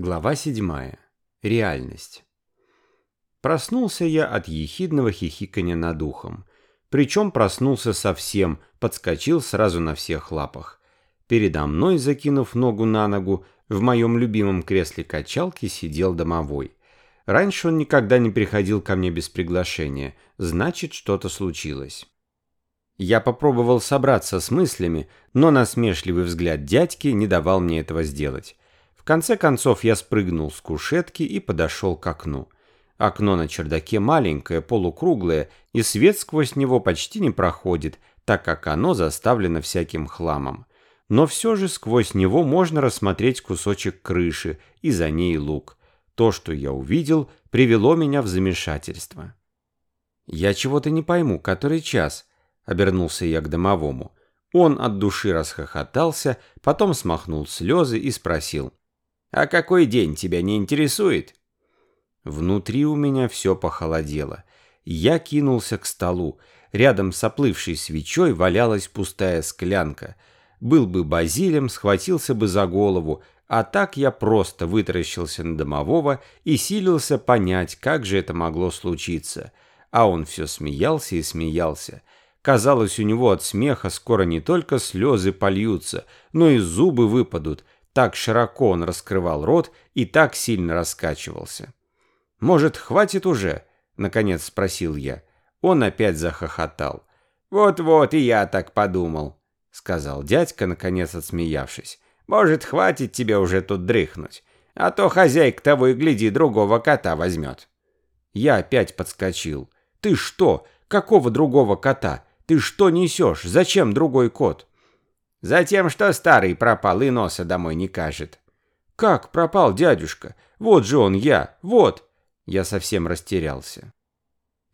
Глава седьмая. Реальность. Проснулся я от ехидного хихикания над ухом. Причем проснулся совсем, подскочил сразу на всех лапах. Передо мной, закинув ногу на ногу, в моем любимом кресле качалки сидел домовой. Раньше он никогда не приходил ко мне без приглашения, значит, что-то случилось. Я попробовал собраться с мыслями, но насмешливый взгляд дядьки не давал мне этого сделать. Конце концов я спрыгнул с кушетки и подошел к окну. Окно на чердаке маленькое, полукруглое, и свет сквозь него почти не проходит, так как оно заставлено всяким хламом. Но все же сквозь него можно рассмотреть кусочек крыши и за ней лук. То, что я увидел, привело меня в замешательство. «Я чего-то не пойму, который час?» обернулся я к домовому. Он от души расхохотался, потом смахнул слезы и спросил. «А какой день тебя не интересует?» Внутри у меня все похолодело. Я кинулся к столу. Рядом с оплывшей свечой валялась пустая склянка. Был бы базилем, схватился бы за голову, а так я просто вытаращился на домового и силился понять, как же это могло случиться. А он все смеялся и смеялся. Казалось, у него от смеха скоро не только слезы польются, но и зубы выпадут. Так широко он раскрывал рот и так сильно раскачивался. «Может, хватит уже?» — наконец спросил я. Он опять захохотал. «Вот-вот, и я так подумал», — сказал дядька, наконец отсмеявшись. «Может, хватит тебе уже тут дрыхнуть, а то хозяйка того и гляди другого кота возьмет». Я опять подскочил. «Ты что? Какого другого кота? Ты что несешь? Зачем другой кот? Затем, что старый пропал и носа домой не кажет. Как пропал дядюшка? Вот же он я, вот. Я совсем растерялся.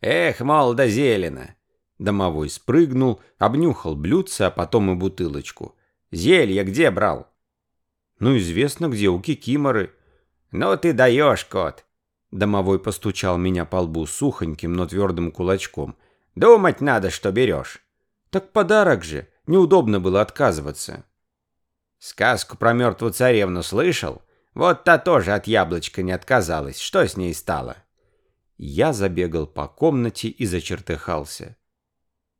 Эх, молодо зелено. Домовой спрыгнул, обнюхал блюдце, а потом и бутылочку. Зелье где брал? Ну, известно где, у кикиморы. Ну ты даешь, кот. Домовой постучал меня по лбу сухоньким, но твердым кулачком. Думать надо, что берешь. Так подарок же. Неудобно было отказываться. Сказку про мертвую царевну слышал? Вот та тоже от яблочка не отказалась. Что с ней стало? Я забегал по комнате и зачертыхался.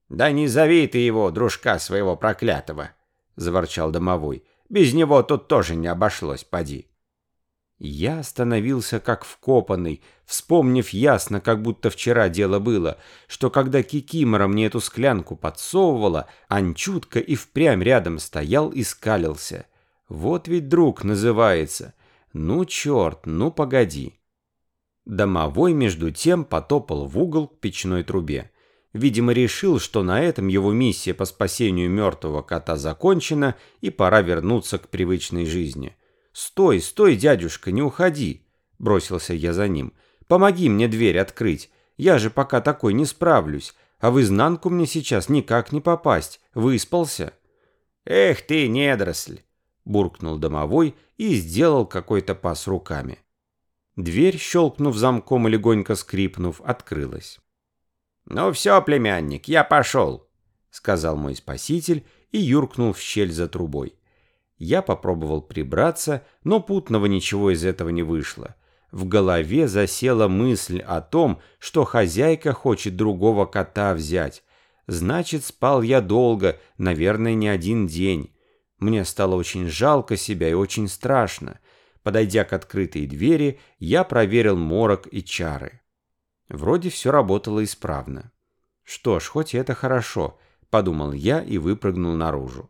«Да не зови ты его, дружка своего проклятого!» — заворчал домовой. «Без него тут тоже не обошлось, поди». Я остановился как вкопанный, вспомнив ясно, как будто вчера дело было, что когда Кикимора мне эту склянку подсовывала, Анчутка и впрямь рядом стоял и скалился. Вот ведь друг называется. Ну черт, ну погоди. Домовой между тем потопал в угол к печной трубе. Видимо, решил, что на этом его миссия по спасению мертвого кота закончена и пора вернуться к привычной жизни. «Стой, стой, дядюшка, не уходи!» Бросился я за ним. «Помоги мне дверь открыть. Я же пока такой не справлюсь, а в изнанку мне сейчас никак не попасть. Выспался?» «Эх ты, недоросль!» Буркнул домовой и сделал какой-то пас руками. Дверь, щелкнув замком и легонько скрипнув, открылась. «Ну все, племянник, я пошел», — сказал мой спаситель и юркнул в щель за трубой. Я попробовал прибраться, но путного ничего из этого не вышло. В голове засела мысль о том, что хозяйка хочет другого кота взять. Значит, спал я долго, наверное, не один день. Мне стало очень жалко себя и очень страшно. Подойдя к открытой двери, я проверил морок и чары. Вроде все работало исправно. Что ж, хоть это хорошо, подумал я и выпрыгнул наружу.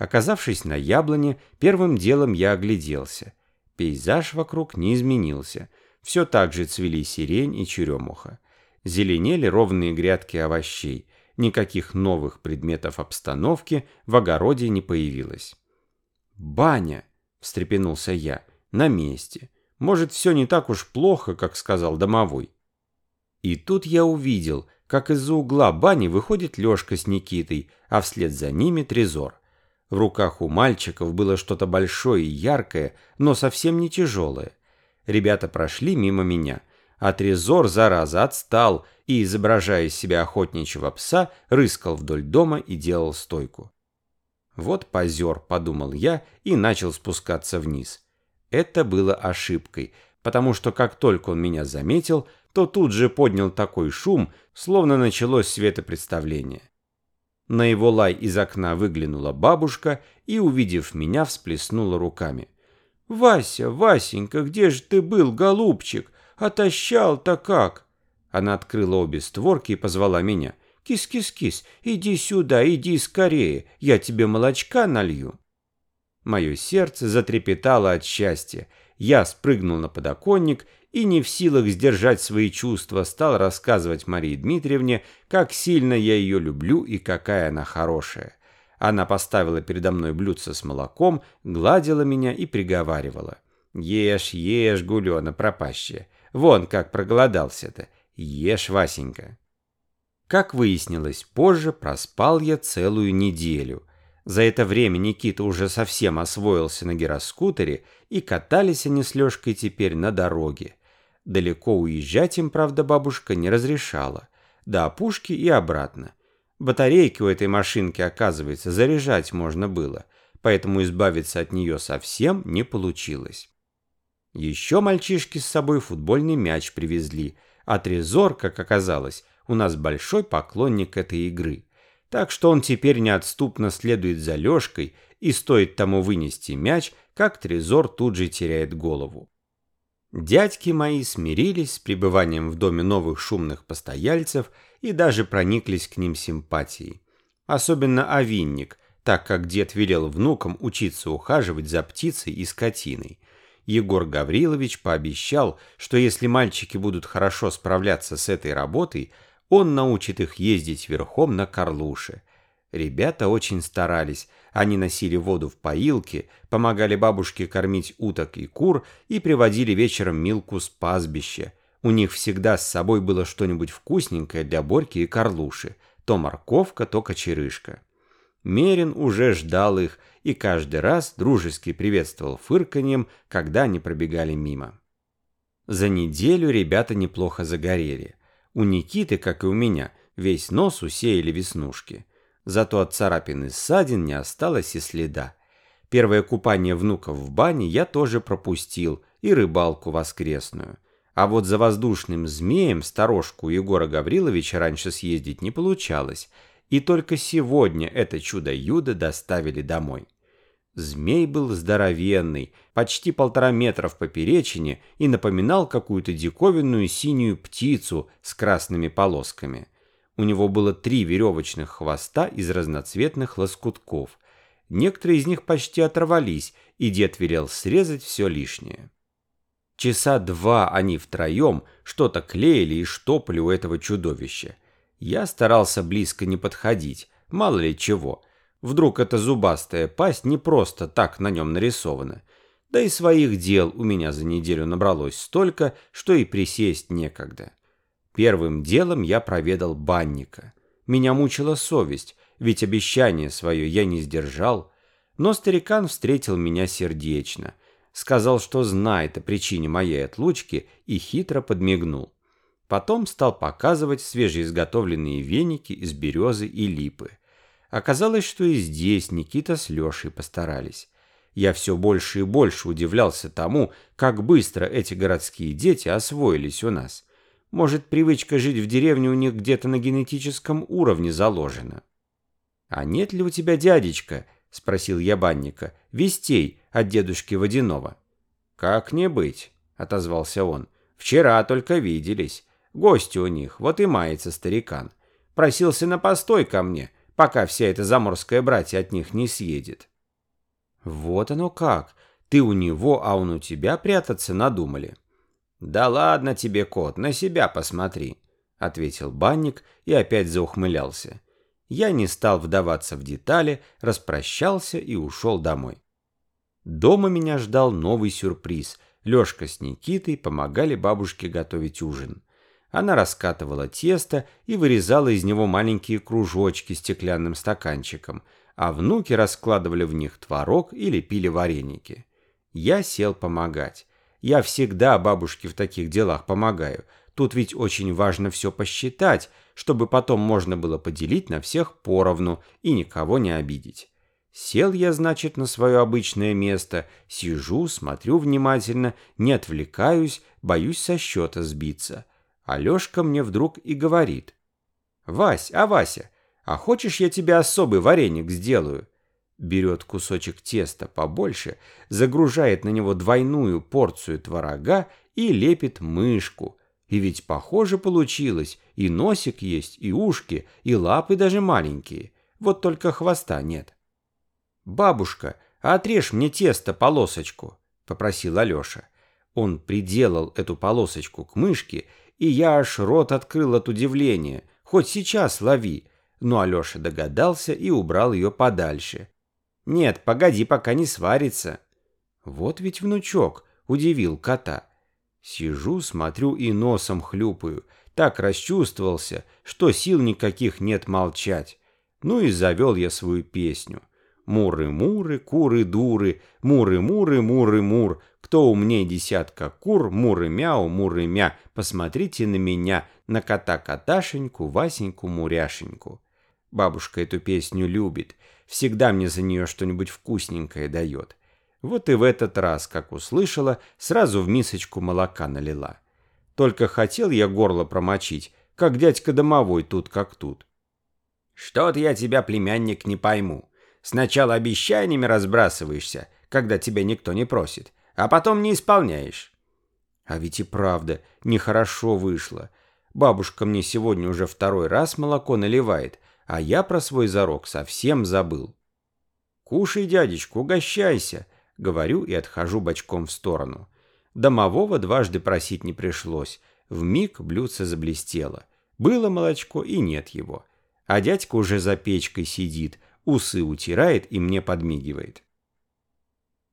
Оказавшись на яблоне, первым делом я огляделся. Пейзаж вокруг не изменился. Все так же цвели сирень и черемуха. Зеленели ровные грядки овощей. Никаких новых предметов обстановки в огороде не появилось. «Баня!» — встрепенулся я. «На месте. Может, все не так уж плохо, как сказал домовой». И тут я увидел, как из-за угла бани выходит Лешка с Никитой, а вслед за ними Трезор. В руках у мальчиков было что-то большое и яркое, но совсем не тяжелое. Ребята прошли мимо меня, а Трезор, зараза, отстал и, изображая из себя охотничьего пса, рыскал вдоль дома и делал стойку. «Вот позер», — подумал я и начал спускаться вниз. Это было ошибкой, потому что как только он меня заметил, то тут же поднял такой шум, словно началось светопредставление. На его лай из окна выглянула бабушка и, увидев меня, всплеснула руками. «Вася, Васенька, где же ты был, голубчик? Отощал-то как?» Она открыла обе створки и позвала меня. «Кис-кис-кис, иди сюда, иди скорее, я тебе молочка налью». Мое сердце затрепетало от счастья. Я спрыгнул на подоконник и, не в силах сдержать свои чувства, стал рассказывать Марии Дмитриевне, как сильно я ее люблю и какая она хорошая. Она поставила передо мной блюдце с молоком, гладила меня и приговаривала. «Ешь, ешь, гулена пропащая. Вон как проголодался-то. Ешь, Васенька». Как выяснилось позже, проспал я целую неделю – за это время Никита уже совсем освоился на гироскутере, и катались они с Лешкой теперь на дороге. Далеко уезжать им, правда, бабушка не разрешала. До опушки и обратно. Батарейки у этой машинки, оказывается, заряжать можно было, поэтому избавиться от нее совсем не получилось. Еще мальчишки с собой футбольный мяч привезли, а Трезор, как оказалось, у нас большой поклонник этой игры – так что он теперь неотступно следует за Лешкой, и стоит тому вынести мяч, как Трезор тут же теряет голову. Дядьки мои смирились с пребыванием в доме новых шумных постояльцев и даже прониклись к ним симпатией. Особенно овинник, так как дед велел внукам учиться ухаживать за птицей и скотиной. Егор Гаврилович пообещал, что если мальчики будут хорошо справляться с этой работой – он научит их ездить верхом на Карлуше. Ребята очень старались. Они носили воду в поилке, помогали бабушке кормить уток и кур и приводили вечером Милку с пастбища. У них всегда с собой было что-нибудь вкусненькое для Борьки и Карлуши. То морковка, то кочерышка. Мерин уже ждал их и каждый раз дружески приветствовал фырканьем, когда они пробегали мимо. За неделю ребята неплохо загорели. У Никиты, как и у меня, весь нос усеяли веснушки. Зато от царапин и ссадин не осталось и следа. Первое купание внуков в бане я тоже пропустил, и рыбалку воскресную. А вот за воздушным змеем сторожку Егора Гавриловича раньше съездить не получалось, и только сегодня это чудо-юдо доставили домой. Змей был здоровенный, почти полтора метра в поперечине и напоминал какую-то диковинную синюю птицу с красными полосками. У него было три веревочных хвоста из разноцветных лоскутков. Некоторые из них почти оторвались, и дед велел срезать все лишнее. Часа два они втроем что-то клеили и штопали у этого чудовища. Я старался близко не подходить, мало ли чего – Вдруг эта зубастая пасть не просто так на нем нарисована. Да и своих дел у меня за неделю набралось столько, что и присесть некогда. Первым делом я проведал банника. Меня мучила совесть, ведь обещание свое я не сдержал. Но старикан встретил меня сердечно. Сказал, что знает о причине моей отлучки и хитро подмигнул. Потом стал показывать свежеизготовленные веники из березы и липы. Оказалось, что и здесь Никита с Лешей постарались. Я все больше и больше удивлялся тому, как быстро эти городские дети освоились у нас. Может, привычка жить в деревне у них где-то на генетическом уровне заложена. «А нет ли у тебя, дядечка?» — спросил я банника. «Вестей от дедушки Водянова». «Как не быть?» — отозвался он. «Вчера только виделись. Гости у них, вот и мается старикан. Просился на постой ко мне» пока вся эта заморская братья от них не съедет. Вот оно как. Ты у него, а он у тебя прятаться надумали. Да ладно тебе, кот, на себя посмотри, ответил банник и опять заухмылялся. Я не стал вдаваться в детали, распрощался и ушел домой. Дома меня ждал новый сюрприз. Лёшка с Никитой помогали бабушке готовить ужин. Она раскатывала тесто и вырезала из него маленькие кружочки стеклянным стаканчиком, а внуки раскладывали в них творог или пили вареники. Я сел помогать. Я всегда бабушке в таких делах помогаю. Тут ведь очень важно все посчитать, чтобы потом можно было поделить на всех поровну и никого не обидеть. Сел я, значит, на свое обычное место, сижу, смотрю внимательно, не отвлекаюсь, боюсь со счета сбиться. Алешка мне вдруг и говорит. «Вась, а Вася, а хочешь я тебе особый вареник сделаю?» Берет кусочек теста побольше, загружает на него двойную порцию творога и лепит мышку. И ведь похоже получилось, и носик есть, и ушки, и лапы даже маленькие, вот только хвоста нет. «Бабушка, отрежь мне тесто полосочку», — попросил Алеша. Он приделал эту полосочку к мышке, и я аж рот открыл от удивления. Хоть сейчас лови. Но Алеша догадался и убрал ее подальше. «Нет, погоди, пока не сварится». «Вот ведь внучок», — удивил кота. Сижу, смотрю и носом хлюпаю. Так расчувствовался, что сил никаких нет молчать. Ну и завел я свою песню. Муры-муры, куры-дуры, муры-муры, муры-мур. Кто умнее десятка кур, муры-мяу, муры-мя. Посмотрите на меня, на кота-каташеньку, Васеньку-муряшеньку. Бабушка эту песню любит. Всегда мне за нее что-нибудь вкусненькое дает. Вот и в этот раз, как услышала, сразу в мисочку молока налила. Только хотел я горло промочить, как дядька домовой тут как тут. «Что-то я тебя, племянник, не пойму. Сначала обещаниями разбрасываешься, когда тебя никто не просит, а потом не исполняешь. А ведь и правда, нехорошо вышло. Бабушка мне сегодня уже второй раз молоко наливает, а я про свой зарок совсем забыл. «Кушай, дядечка, угощайся», — говорю и отхожу бочком в сторону. Домового дважды просить не пришлось. В миг блюдце заблестело. Было молочко и нет его. А дядька уже за печкой сидит, усы утирает и мне подмигивает.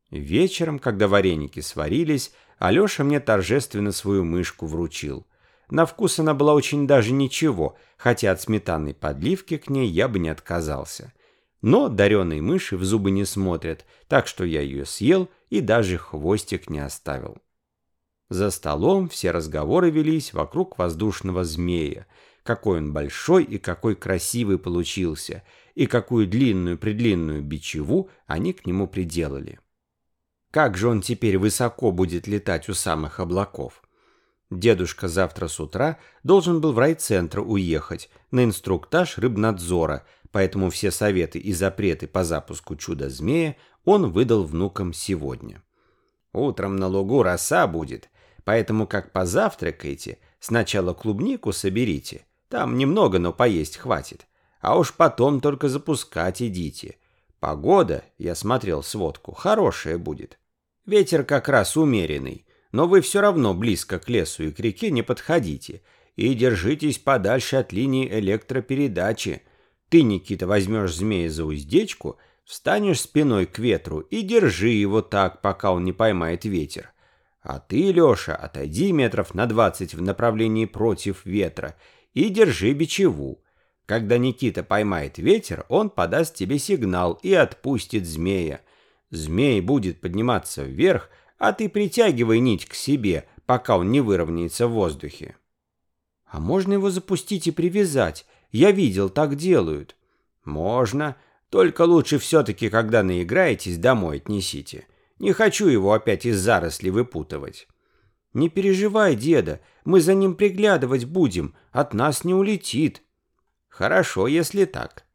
Вечером, когда вареники сварились, Алеша мне торжественно свою мышку вручил. На вкус она была очень даже ничего, хотя от сметанной подливки к ней я бы не отказался. Но дареные мыши в зубы не смотрят, так что я ее съел и даже хвостик не оставил. За столом все разговоры велись вокруг воздушного змея, какой он большой и какой красивый получился, и какую длинную-предлинную бичеву они к нему приделали. Как же он теперь высоко будет летать у самых облаков? Дедушка завтра с утра должен был в райцентр уехать на инструктаж рыбнадзора, поэтому все советы и запреты по запуску чуда-змея он выдал внукам сегодня. Утром на лугу роса будет, поэтому как позавтракаете, сначала клубнику соберите, там немного, но поесть хватит. А уж потом только запускать идите. Погода, я смотрел сводку, хорошая будет. Ветер как раз умеренный, но вы все равно близко к лесу и к реке не подходите. И держитесь подальше от линии электропередачи. Ты, Никита, возьмешь змея за уздечку, встанешь спиной к ветру и держи его так, пока он не поймает ветер. А ты, Леша, отойди метров на двадцать в направлении против ветра и держи бичеву. Когда Никита поймает ветер, он подаст тебе сигнал и отпустит змея. Змей будет подниматься вверх, а ты притягивай нить к себе, пока он не выровняется в воздухе. А можно его запустить и привязать? Я видел, так делают. Можно, только лучше все-таки, когда наиграетесь, домой отнесите. Не хочу его опять из заросли выпутывать. «Не переживай, деда, мы за ним приглядывать будем, от нас не улетит». «Хорошо, если так».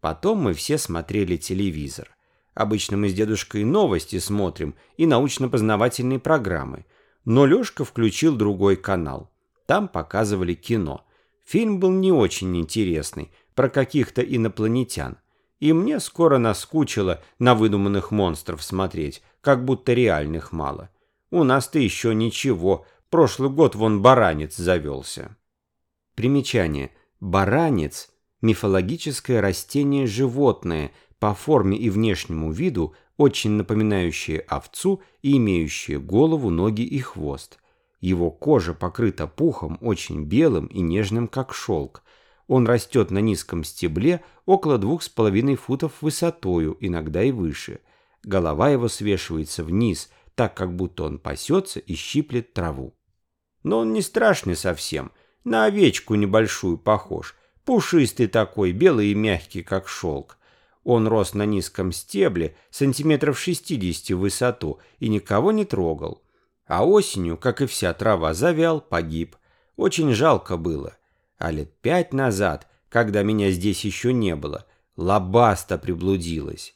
Потом мы все смотрели телевизор. Обычно мы с дедушкой новости смотрим и научно-познавательные программы. Но Лешка включил другой канал. Там показывали кино. Фильм был не очень интересный, про каких-то инопланетян. И мне скоро наскучило на выдуманных монстров смотреть, как будто реальных мало. У нас-то еще ничего. Прошлый год вон баранец завелся. Примечание. Баранец – мифологическое растение-животное, по форме и внешнему виду очень напоминающее овцу и имеющее голову, ноги и хвост. Его кожа покрыта пухом, очень белым и нежным, как шелк. Он растет на низком стебле около двух с половиной футов высотою, иногда и выше. Голова его свешивается вниз – так как будто он пасется и щиплет траву. Но он не страшный совсем, на овечку небольшую похож, пушистый такой, белый и мягкий, как шелк. Он рос на низком стебле, сантиметров 60 в высоту, и никого не трогал. А осенью, как и вся трава, завял, погиб. Очень жалко было. А лет пять назад, когда меня здесь еще не было, лабаста приблудилась.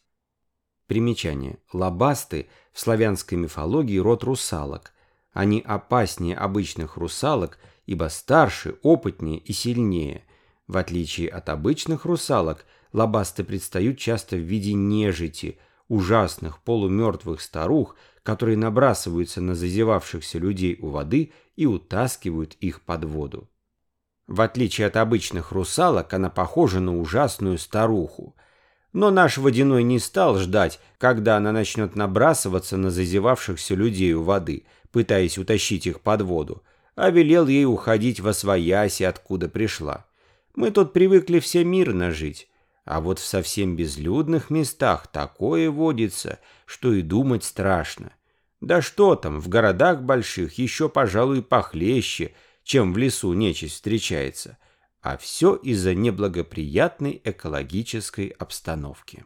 Примечание. Лабасты в славянской мифологии род русалок. Они опаснее обычных русалок, ибо старше, опытнее и сильнее. В отличие от обычных русалок, лобасты предстают часто в виде нежити, ужасных полумертвых старух, которые набрасываются на зазевавшихся людей у воды и утаскивают их под воду. В отличие от обычных русалок, она похожа на ужасную старуху. Но наш водяной не стал ждать, когда она начнет набрасываться на зазевавшихся людей у воды, пытаясь утащить их под воду, а велел ей уходить во свояси, откуда пришла. Мы тут привыкли все мирно жить, а вот в совсем безлюдных местах такое водится, что и думать страшно. Да что там, в городах больших еще, пожалуй, похлеще, чем в лесу нечисть встречается. А все из-за неблагоприятной экологической обстановки.